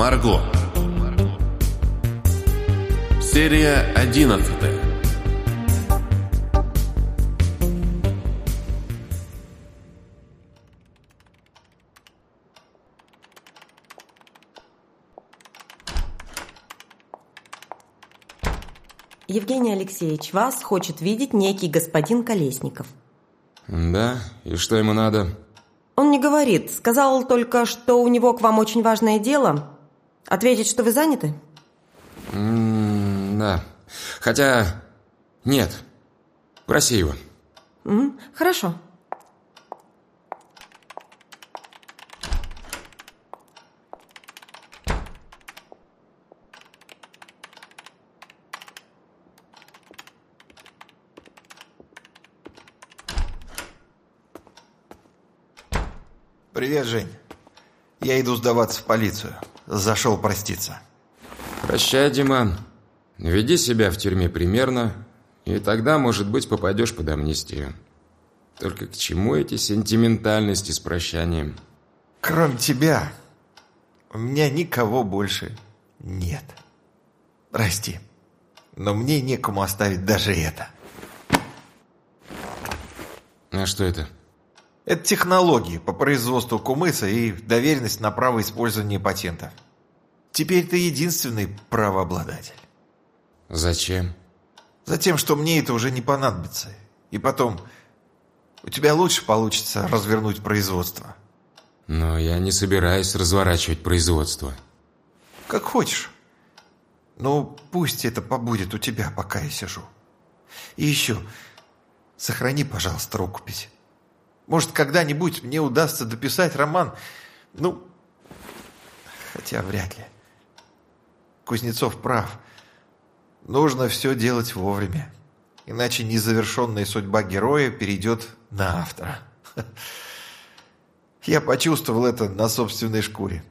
Марго. Серия одиннадцатая. Евгений Алексеевич, вас хочет видеть некий господин Колесников. Да? И что ему надо? Он не говорит. Сказал только, что у него к вам очень важное дело. Ответить, что вы заняты? М да. Хотя... Нет. Проси его. М, Хорошо. Привет, Жень. Я иду сдаваться в полицию. Зашел проститься. Прощай, Диман. Веди себя в тюрьме примерно, и тогда, может быть, попадешь под амнистию. Только к чему эти сентиментальности с прощанием? Кроме тебя, у меня никого больше нет. Прости, но мне некому оставить даже это. А что это? Это технологии по производству кумыса и доверенность на право использования патента. Теперь ты единственный правообладатель. Зачем? Затем, что мне это уже не понадобится. И потом, у тебя лучше получится развернуть производство. Но я не собираюсь разворачивать производство. Как хочешь. Но пусть это побудет у тебя, пока я сижу. И еще, сохрани, пожалуйста, рукопись. Может, когда-нибудь мне удастся дописать роман. Ну, хотя вряд ли. Кузнецов прав. Нужно все делать вовремя. Иначе незавершенная судьба героя перейдет на автора. Я почувствовал это на собственной шкуре.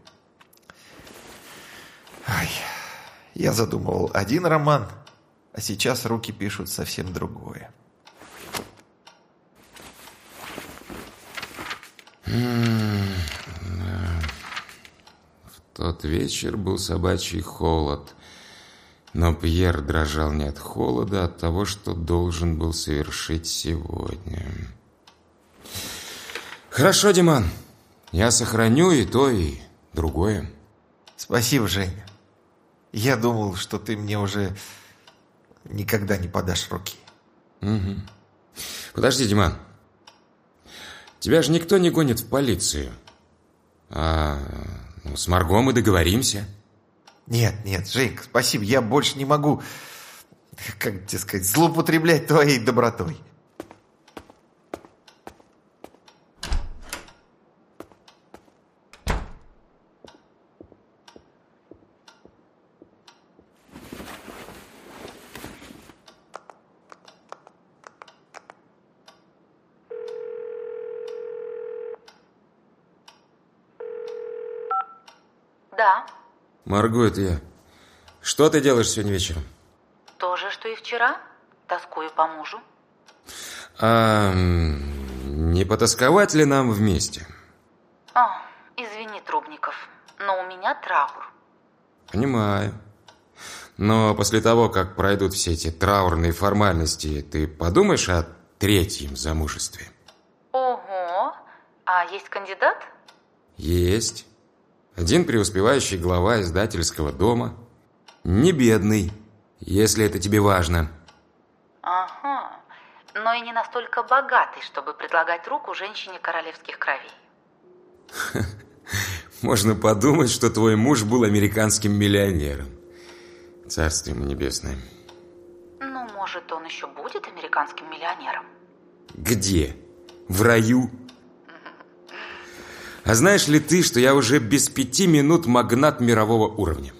Ай, я задумывал один роман, а сейчас руки пишут совсем другое. В тот вечер был собачий холод. Но Пьер дрожал не от холода, а от того, что должен был совершить сегодня. Хорошо, Диман. Я сохраню и то, и другое. Спасибо, Женя. Я думал, что ты мне уже никогда не подашь руки. Угу. Подожди, Диман. Тебя же никто не гонит в полицию. А ну, с Марго мы договоримся. Нет, нет, Женька, спасибо. Я больше не могу, как тебе сказать, злоупотреблять твоей добротой. Да, Марго, это я. Что ты делаешь сегодня вечером? то же, что и вчера. Тоскую по мужу. А не потасковать ли нам вместе? А, извини, Трубников, но у меня траур. Понимаю. Но после того, как пройдут все эти траурные формальности, ты подумаешь о третьем замужестве? Ого, а есть кандидат? Есть. Один преуспевающий глава издательского дома. Не бедный, если это тебе важно. Ага, но и не настолько богатый, чтобы предлагать руку женщине королевских кровей. Можно подумать, что твой муж был американским миллионером. Царствие ему небесное. Ну, может, он еще будет американским миллионером? Где? В раю? А знаешь ли ты, что я уже без пяти минут магнат мирового уровня?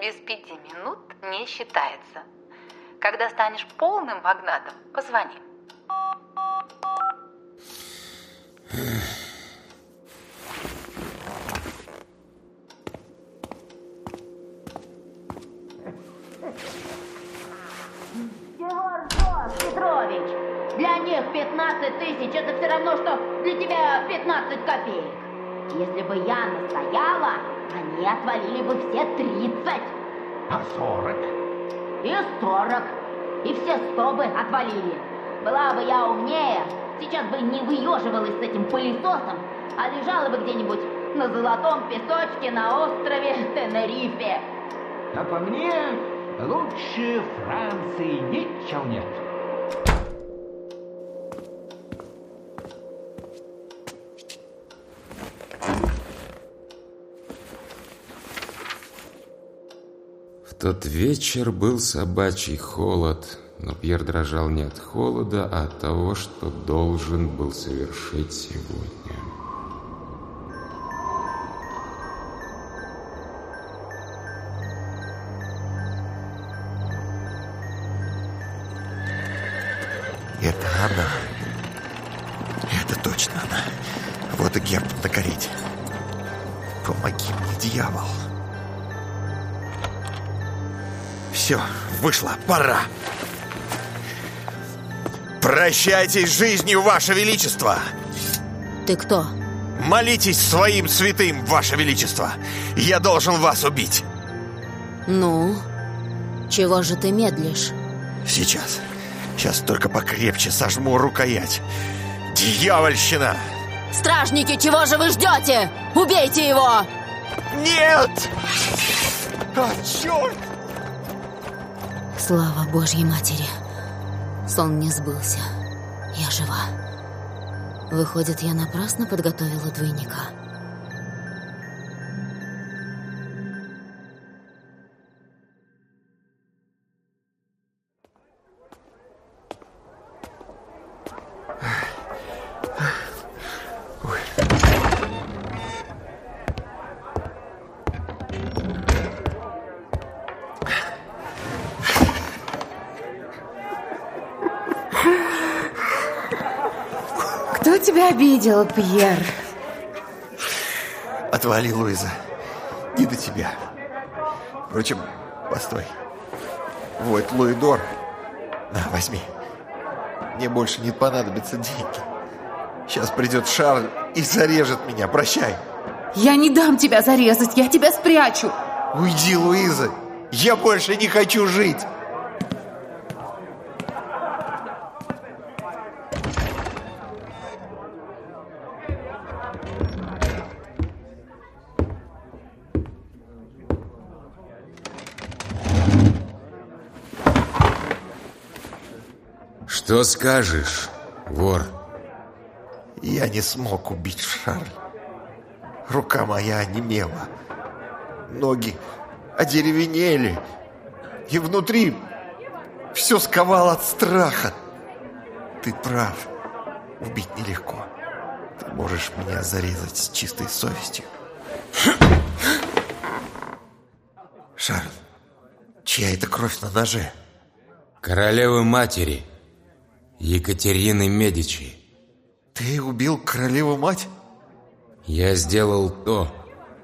Без пяти минут не считается. Когда станешь полным магнатом, позвони. Ржешь, Петрович? Них 15 тысяч это все равно, что для тебя 15 копеек. Если бы я настояла, они отвалили бы все 30. А сорок? И 40. И все 100 бы отвалили. Была бы я умнее, сейчас бы не выеживалась с этим пылесосом, а лежала бы где-нибудь на золотом песочке на острове Тенерифе. А по мне, лучше Франции ничего нет. Тот вечер был собачий холод, но Пьер дрожал не от холода, а от того, что должен был совершить сегодня. Все, вышло, пора. Прощайтесь с жизнью, Ваше Величество! Ты кто? Молитесь своим святым, Ваше Величество! Я должен вас убить! Ну, чего же ты медлишь? Сейчас. Сейчас только покрепче сожму рукоять. Дьявольщина! Стражники, чего же вы ждете? Убейте его! Нет! А, черт! Слава Божьей Матери. Сон не сбылся. Я жива. Выходит, я напрасно подготовила двойника. Обидел, Пьер? Отвали, Луиза. Не до тебя. Впрочем, постой. Вот Луидор. На, возьми. Мне больше не понадобятся деньги. Сейчас придет Шарль и зарежет меня. Прощай. Я не дам тебя зарезать, я тебя спрячу. Уйди, Луиза. Я больше не хочу жить. Что скажешь, вор? Я не смог убить Шарль. Рука моя онемела. Ноги одеревенели. И внутри все сковало от страха. Ты прав. Убить нелегко. Ты можешь меня зарезать с чистой совестью. Шарль, чья это кровь на ноже? Королевы матери Екатерины Медичи. Ты убил королеву-мать? Я сделал то,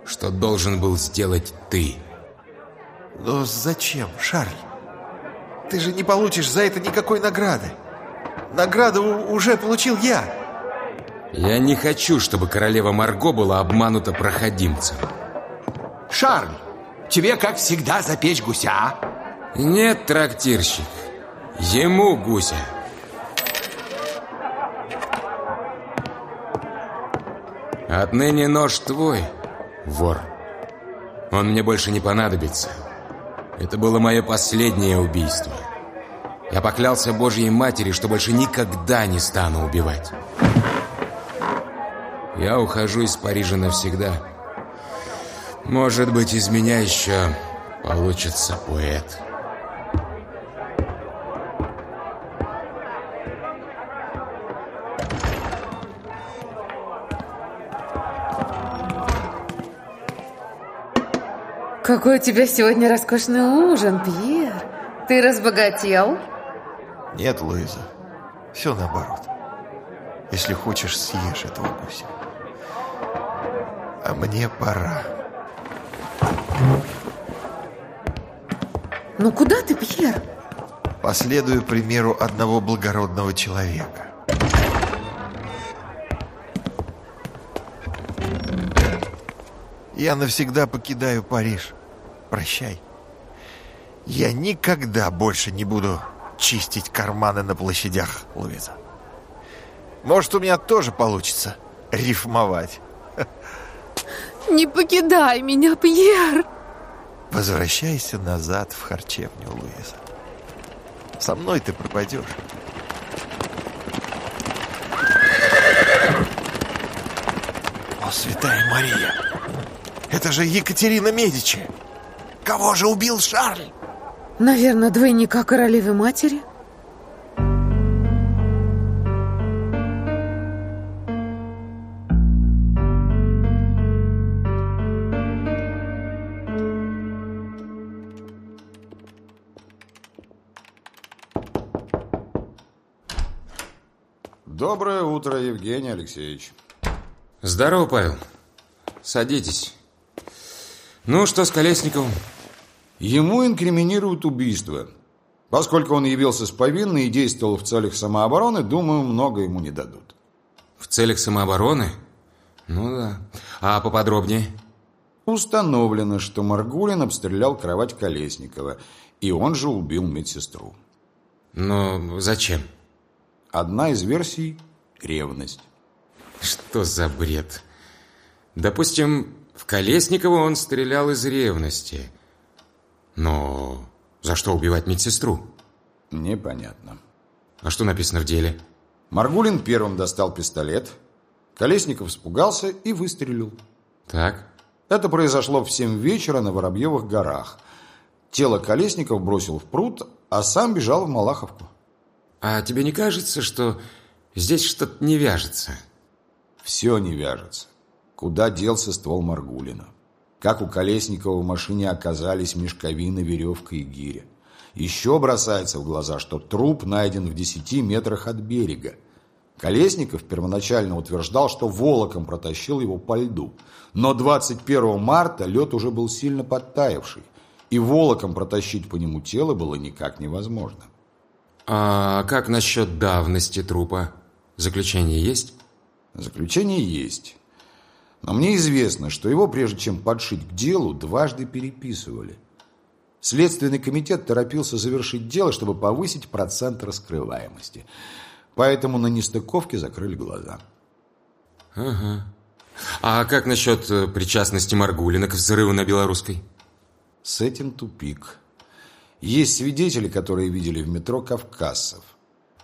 что должен был сделать ты. Но зачем, Шарль? Ты же не получишь за это никакой награды. Награду уже получил я. Я не хочу, чтобы королева Марго была обманута проходимцем. Шарль, тебе, как всегда, запечь гуся. Нет, трактирщик, ему гуся. Отныне нож твой, вор. Он мне больше не понадобится. Это было мое последнее убийство. Я поклялся Божьей Матери, что больше никогда не стану убивать. Я ухожу из Парижа навсегда. Может быть, из меня еще получится поэт. Какой у тебя сегодня роскошный ужин, Пьер. Ты разбогател? Нет, Луиза. Все наоборот. Если хочешь, съешь этого гуся. А мне пора. Ну куда ты, Пьер? Последую примеру одного благородного человека. Я навсегда покидаю Париж. Прощай. Я никогда больше не буду чистить карманы на площадях, Луиза. Может, у меня тоже получится рифмовать. Не покидай меня, Пьер! Возвращайся назад в харчевню, Луиза. Со мной ты пропадешь. О, святая Мария! Это же Екатерина Медичи! Кого же убил Шарль? Наверное, двойника королевы-матери? Доброе утро, Евгений Алексеевич. Здорово, Павел. Садитесь. Ну, что с Колесниковым? Ему инкриминируют убийство. Поскольку он явился с повинной и действовал в целях самообороны, думаю, много ему не дадут. В целях самообороны? Ну да. А поподробнее? Установлено, что Маргулин обстрелял кровать Колесникова, и он же убил медсестру. Но зачем? Одна из версий – ревность. Что за бред? Допустим, в Колесникова он стрелял из ревности. Но за что убивать медсестру? Непонятно. А что написано в деле? Маргулин первым достал пистолет. Колесников испугался и выстрелил. Так. Это произошло в 7 вечера на Воробьевых горах. Тело Колесников бросил в пруд, а сам бежал в Малаховку. А тебе не кажется, что здесь что-то не вяжется? Все не вяжется. Куда делся ствол Маргулина? Как у Колесникова в машине оказались мешковина, веревка и гиря? Еще бросается в глаза, что труп найден в 10 метрах от берега. Колесников первоначально утверждал, что волоком протащил его по льду. Но 21 марта лед уже был сильно подтаявший, и волоком протащить по нему тело было никак невозможно. А как насчет давности трупа? Заключение есть? Заключение есть. Но мне известно, что его, прежде чем подшить к делу, дважды переписывали. Следственный комитет торопился завершить дело, чтобы повысить процент раскрываемости. Поэтому на нестыковке закрыли глаза. Ага. А как насчет э, причастности Маргулина к взрыву на Белорусской? С этим тупик. Есть свидетели, которые видели в метро кавказцев.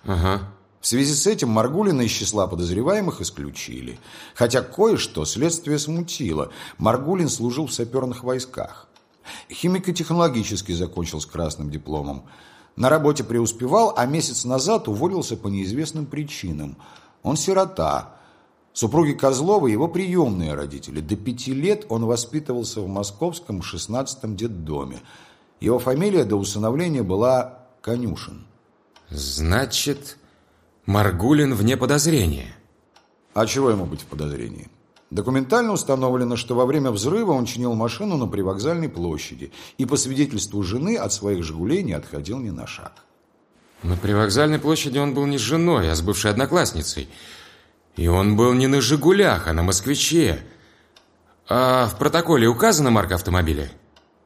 Ага. В связи с этим Маргулина из числа подозреваемых исключили. Хотя кое-что следствие смутило. Маргулин служил в саперных войсках. Химико-технологически закончил с красным дипломом. На работе преуспевал, а месяц назад уволился по неизвестным причинам. Он сирота. Супруги Козлова его приемные родители. До пяти лет он воспитывался в московском 16-м детдоме. Его фамилия до усыновления была Конюшин. Значит, Маргулин вне подозрения. А чего ему быть в подозрении? Документально установлено, что во время взрыва он чинил машину на привокзальной площади и по свидетельству жены от своих «Жигулей» не отходил ни на шаг. На привокзальной площади он был не с женой, а с бывшей одноклассницей. И он был не на «Жигулях», а на «Москвиче». А в протоколе указана марка автомобиля?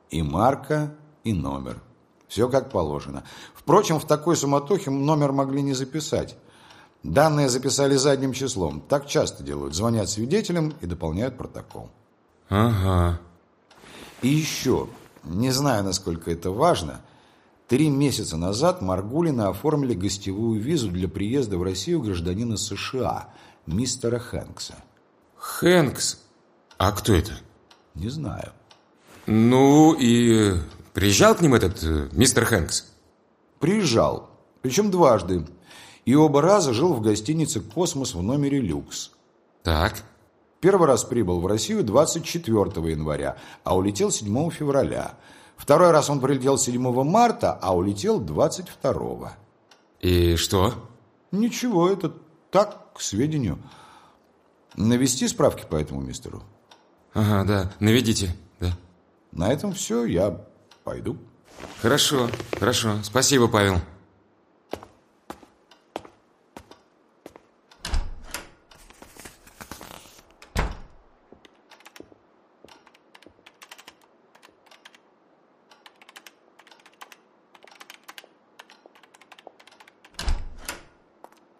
И марка, и номер. Все как положено. Впрочем, в такой суматохе номер могли не записать. Данные записали задним числом. Так часто делают. Звонят свидетелям и дополняют протокол. Ага. И еще, не знаю, насколько это важно, три месяца назад Маргулина оформили гостевую визу для приезда в Россию гражданина США, мистера Хэнкса. Хэнкс? А кто это? Не знаю. Ну и приезжал к ним этот э, мистер Хэнкс? Приезжал. Причем дважды. И оба раза жил в гостинице «Космос» в номере «Люкс». Так. Первый раз прибыл в Россию 24 января, а улетел 7 февраля. Второй раз он прилетел 7 марта, а улетел 22. И что? Ничего, это так, к сведению. Навести справки по этому мистеру? Ага, да, наведите, да. На этом все, я пойду. Хорошо, хорошо. Спасибо, Павел.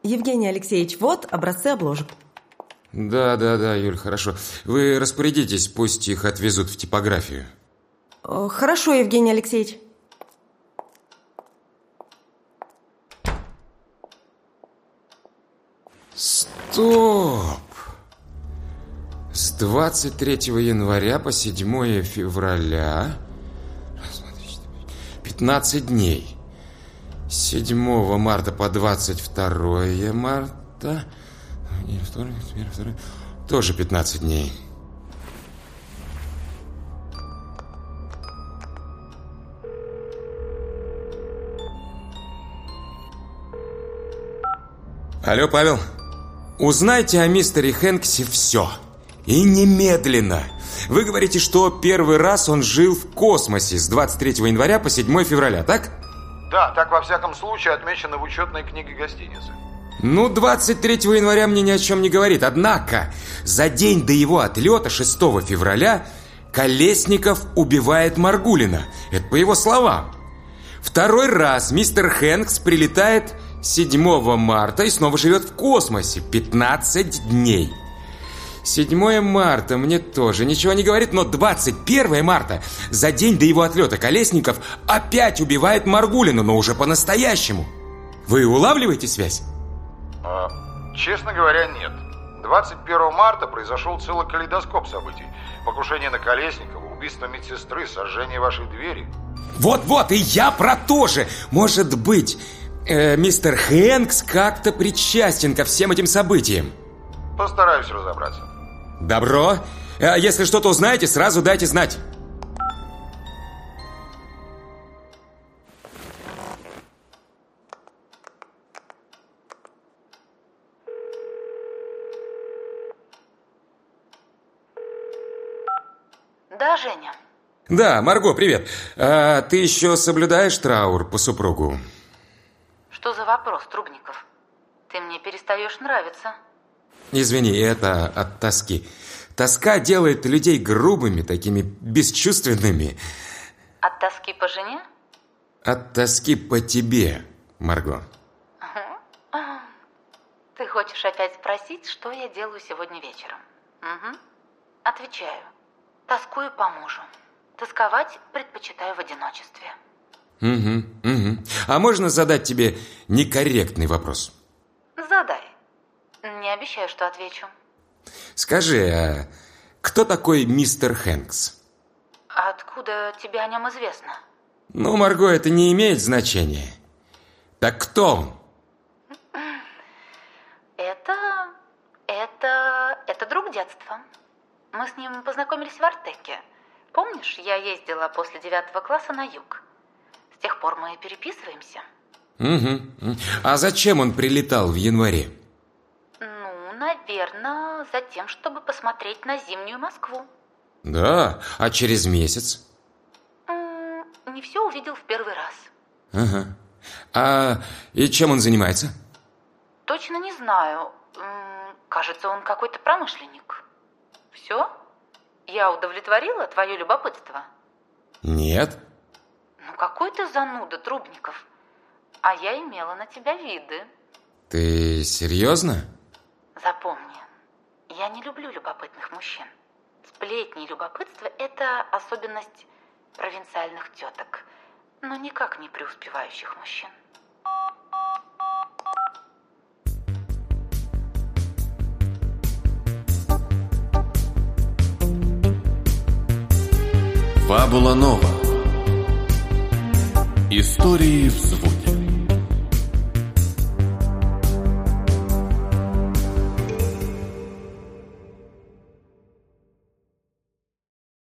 Евгений Алексеевич, вот образцы обложек. Да, да, да, Юль, хорошо. Вы распорядитесь, пусть их отвезут в типографию. Хорошо, Евгений Алексеевич. Стоп! С 23 января по 7 февраля... 15 дней. С 7 марта по 22 марта... Тоже 15 дней. Алло, Павел. Узнайте о мистере Хэнксе все. И немедленно. Вы говорите, что первый раз он жил в космосе с 23 января по 7 февраля, так? Да, так во всяком случае отмечено в учетной книге гостиницы. Ну, 23 января мне ни о чем не говорит. Однако, за день до его отлета, 6 февраля, Колесников убивает Маргулина. Это по его словам. Второй раз мистер Хэнкс прилетает 7 марта и снова живет в космосе 15 дней. 7 марта мне тоже ничего не говорит, но 21 марта, за день до его отлета Колесников опять убивает Маргулину, но уже по-настоящему. Вы улавливаете связь? А, честно говоря, нет. 21 марта произошел целый калейдоскоп событий. Покушение на Колесникова, убийство медсестры, сожжение вашей двери. Вот-вот, и я про то же. Может быть, э, мистер Хэнкс как-то причастен ко всем этим событиям. Постараюсь разобраться. Добро. А если что-то узнаете, сразу дайте знать. Да, Женя? Да, Марго, привет. А, ты еще соблюдаешь траур по супругу? Что за вопрос, Трубников? Ты мне перестаешь нравиться. Извини, это от тоски. Тоска делает людей грубыми, такими бесчувственными. От тоски по жене? От тоски по тебе, Марго. Ты хочешь опять спросить, что я делаю сегодня вечером? Угу. Отвечаю. Тоскую по мужу. Тосковать предпочитаю в одиночестве. Угу, угу. А можно задать тебе некорректный вопрос? Обещаю, что отвечу. Скажи, а кто такой мистер Хэнкс? Откуда тебе о нем известно? Ну, Марго, это не имеет значения. Так кто он? Это... это... это друг детства. Мы с ним познакомились в Артеке. Помнишь, я ездила после девятого класса на юг. С тех пор мы переписываемся. Угу. А зачем он прилетал в январе? Наверное, за тем, чтобы посмотреть на зимнюю Москву. Да, а через месяц? Не все увидел в первый раз. Ага. А и чем он занимается? Точно не знаю. Кажется, он какой-то промышленник. Все? Я удовлетворила твое любопытство? Нет. Ну какой ты зануда, Трубников. А я имела на тебя виды. Ты серьезно? Запомни, я не люблю любопытных мужчин. Сплетни и любопытство – это особенность провинциальных теток, но никак не преуспевающих мужчин. Фабула Нова. Истории в звуке.